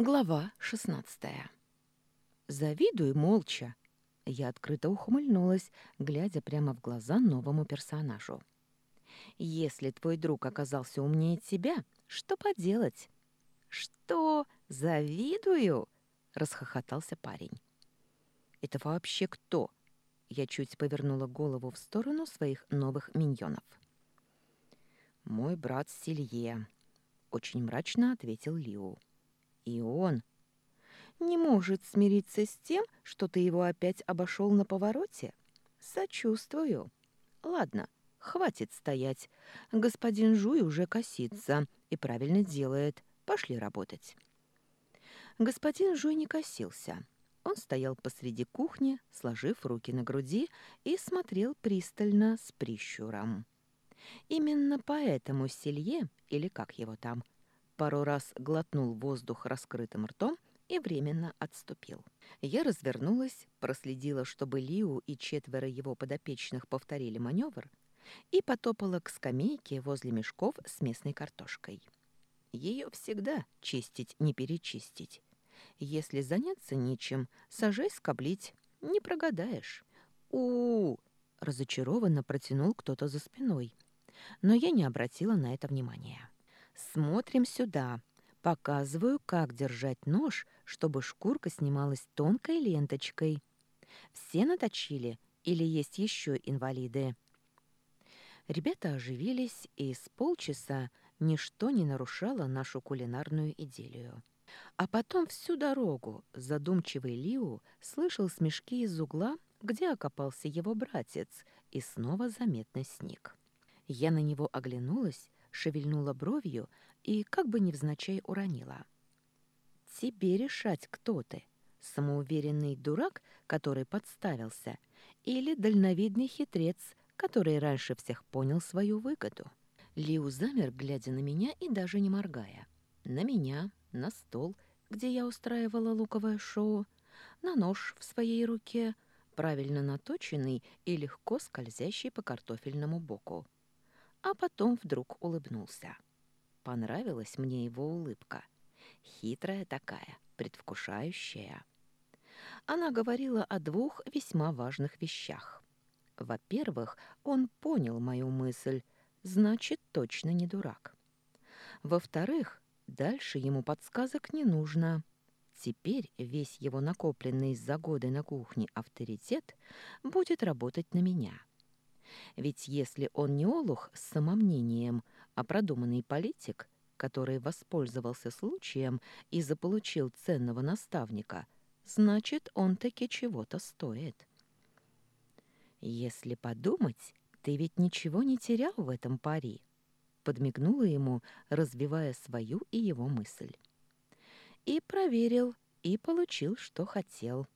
Глава шестнадцатая. «Завидуй молча!» Я открыто ухмыльнулась, глядя прямо в глаза новому персонажу. «Если твой друг оказался умнее тебя, что поделать?» «Что? Завидую?» — расхохотался парень. «Это вообще кто?» Я чуть повернула голову в сторону своих новых миньонов. «Мой брат Силье», — очень мрачно ответил Лиу. И он не может смириться с тем, что ты его опять обошел на повороте? Сочувствую. Ладно, хватит стоять. Господин Жуй уже косится и правильно делает. Пошли работать. Господин Жуй не косился. Он стоял посреди кухни, сложив руки на груди и смотрел пристально с прищуром. Именно поэтому Селье, или как его там, пару раз глотнул воздух раскрытым ртом и временно отступил. Я развернулась, проследила, чтобы Лиу и четверо его подопечных повторили маневр, и потопала к скамейке возле мешков с местной картошкой. Ее всегда чистить не перечистить. Если заняться нечем, сажай скоблить, не прогадаешь. у, -у, -у разочарованно протянул кто-то за спиной, но я не обратила на это внимания. Смотрим сюда. Показываю, как держать нож, чтобы шкурка снималась тонкой ленточкой. Все наточили или есть еще инвалиды? Ребята оживились, и с полчаса ничто не нарушало нашу кулинарную идиллию. А потом всю дорогу задумчивый Лиу слышал смешки из угла, где окопался его братец, и снова заметно сник. Я на него оглянулась шевельнула бровью и как бы невзначай уронила. «Тебе решать, кто ты, самоуверенный дурак, который подставился, или дальновидный хитрец, который раньше всех понял свою выгоду?» Лиу замер, глядя на меня и даже не моргая. На меня, на стол, где я устраивала луковое шоу, на нож в своей руке, правильно наточенный и легко скользящий по картофельному боку а потом вдруг улыбнулся. Понравилась мне его улыбка. Хитрая такая, предвкушающая. Она говорила о двух весьма важных вещах. Во-первых, он понял мою мысль, значит, точно не дурак. Во-вторых, дальше ему подсказок не нужно. Теперь весь его накопленный за годы на кухне авторитет будет работать на меня. Ведь если он не олух с самомнением, а продуманный политик, который воспользовался случаем и заполучил ценного наставника, значит, он таки чего-то стоит. «Если подумать, ты ведь ничего не терял в этом пари», подмигнула ему, развивая свою и его мысль. И проверил, и получил, что хотел.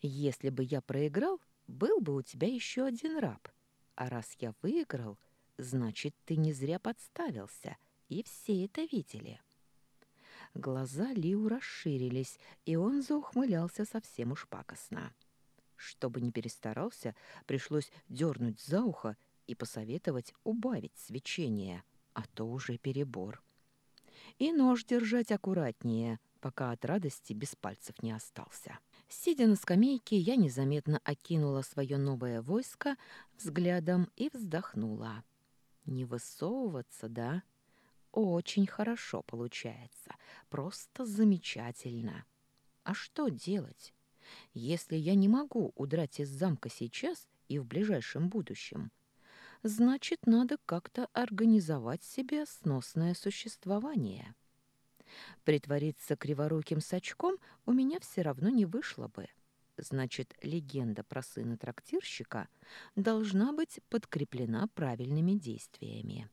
Если бы я проиграл, был бы у тебя еще один раб. А раз я выиграл, значит, ты не зря подставился, и все это видели. Глаза Лиу расширились, и он заухмылялся совсем уж пакостно. Чтобы не перестарался, пришлось дернуть за ухо и посоветовать убавить свечение, а то уже перебор. И нож держать аккуратнее, пока от радости без пальцев не остался. Сидя на скамейке, я незаметно окинула свое новое войско взглядом и вздохнула. Не высовываться, да? Очень хорошо получается, просто замечательно. А что делать? Если я не могу удрать из замка сейчас и в ближайшем будущем, значит, надо как-то организовать себе сносное существование. Притвориться криворуким сачком у меня все равно не вышло бы. Значит, легенда про сына трактирщика должна быть подкреплена правильными действиями.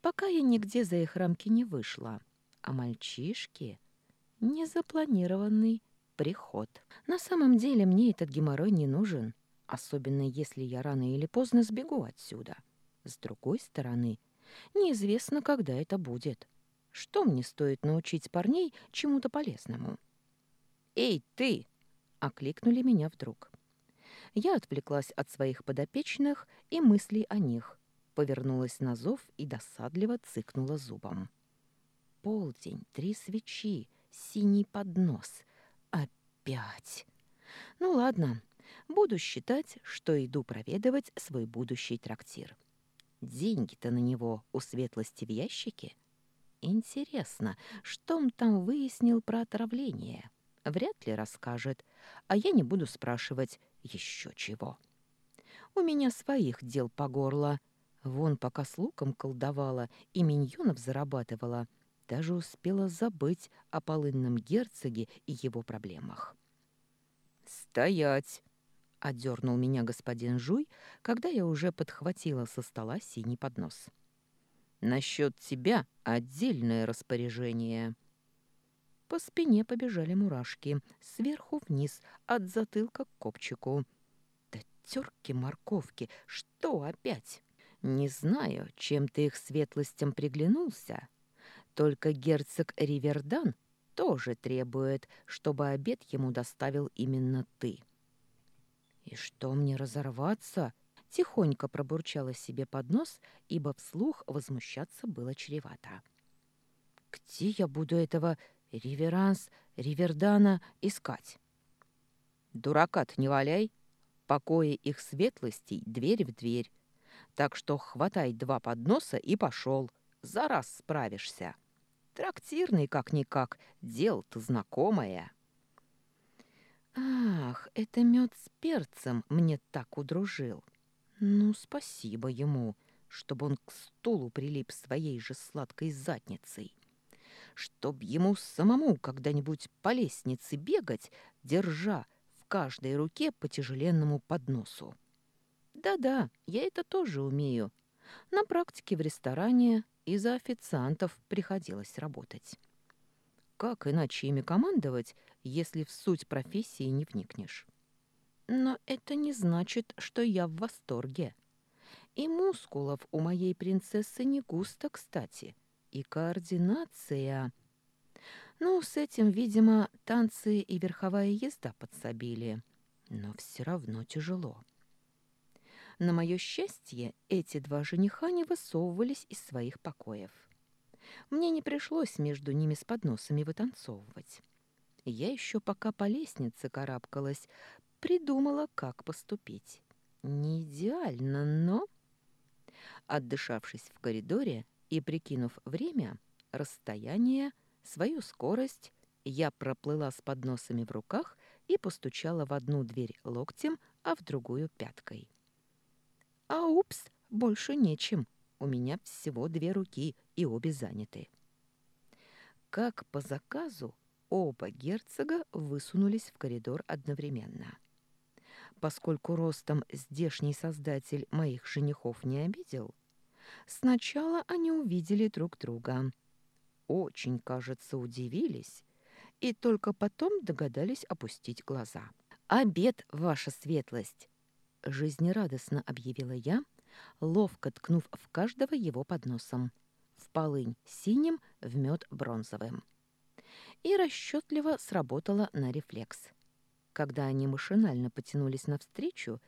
Пока я нигде за их рамки не вышла, а мальчишки — незапланированный приход. На самом деле мне этот геморрой не нужен, особенно если я рано или поздно сбегу отсюда. С другой стороны, неизвестно, когда это будет. Что мне стоит научить парней чему-то полезному? «Эй, ты!» — окликнули меня вдруг. Я отвлеклась от своих подопечных и мыслей о них, повернулась на зов и досадливо цыкнула зубом. полдень, три свечи, синий поднос. Опять. Ну ладно, буду считать, что иду проведывать свой будущий трактир. Деньги-то на него у светлости в ящике. Интересно, что он там выяснил про отравление? Вряд ли расскажет, а я не буду спрашивать еще чего. У меня своих дел по горло. Вон пока с луком колдовала и миньонов зарабатывала, даже успела забыть о полынном герцоге и его проблемах. «Стоять!» — одернул меня господин Жуй, когда я уже подхватила со стола синий поднос. «Насчет тебя отдельное распоряжение». По спине побежали мурашки, сверху вниз, от затылка к копчику. Да терки морковки, что опять? Не знаю, чем ты их светлостям приглянулся. Только герцог Ривердан тоже требует, чтобы обед ему доставил именно ты. И что мне разорваться? Тихонько пробурчала себе под нос, ибо вслух возмущаться было чревато. Где я буду этого Риверанс, Ривердана искать. Дуракат не валяй. Покои их светлостей дверь в дверь. Так что хватай два подноса и пошел. За раз справишься. Трактирный как-никак, дело-то знакомое. Ах, это мед с перцем мне так удружил. Ну, спасибо ему, чтобы он к стулу прилип своей же сладкой задницей чтоб ему самому когда-нибудь по лестнице бегать, держа в каждой руке по тяжеленному подносу. Да-да, я это тоже умею. На практике в ресторане и за официантов приходилось работать. Как иначе ими командовать, если в суть профессии не вникнешь? Но это не значит, что я в восторге. И мускулов у моей принцессы не густо, кстати и координация. Ну, с этим, видимо, танцы и верховая езда подсобили. Но все равно тяжело. На мое счастье, эти два жениха не высовывались из своих покоев. Мне не пришлось между ними с подносами вытанцовывать. Я еще пока по лестнице карабкалась, придумала, как поступить. Не идеально, но... Отдышавшись в коридоре, и, прикинув время, расстояние, свою скорость, я проплыла с подносами в руках и постучала в одну дверь локтем, а в другую пяткой. А упс, больше нечем. У меня всего две руки, и обе заняты. Как по заказу, оба герцога высунулись в коридор одновременно. Поскольку ростом здешний создатель моих женихов не обидел, Сначала они увидели друг друга. Очень, кажется, удивились и только потом догадались опустить глаза. «Обед, ваша светлость!» — жизнерадостно объявила я, ловко ткнув в каждого его под носом. В полынь синим, в мед бронзовым. И расчетливо сработала на рефлекс. Когда они машинально потянулись навстречу,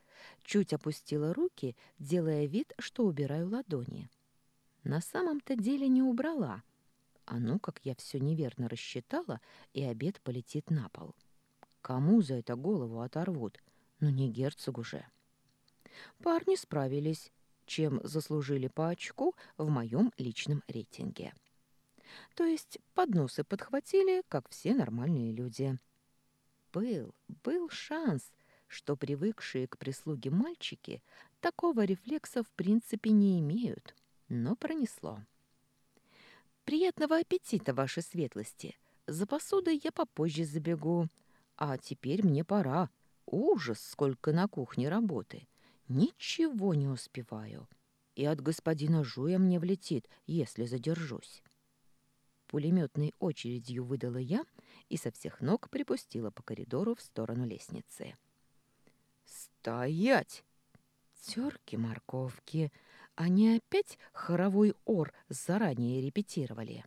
чуть опустила руки, делая вид, что убираю ладони. На самом-то деле не убрала. А ну, как я все неверно рассчитала, и обед полетит на пол. Кому за это голову оторвут? Ну, не герцогу же. Парни справились, чем заслужили по очку в моем личном рейтинге. То есть подносы подхватили, как все нормальные люди. Был, был шанс, что привыкшие к прислуге мальчики такого рефлекса в принципе не имеют но пронесло. «Приятного аппетита, ваши светлости! За посудой я попозже забегу. А теперь мне пора. Ужас, сколько на кухне работы! Ничего не успеваю. И от господина Жуя мне влетит, если задержусь». Пулеметной очередью выдала я и со всех ног припустила по коридору в сторону лестницы. «Стоять!» Терки-морковки. Они опять хоровой ор заранее репетировали.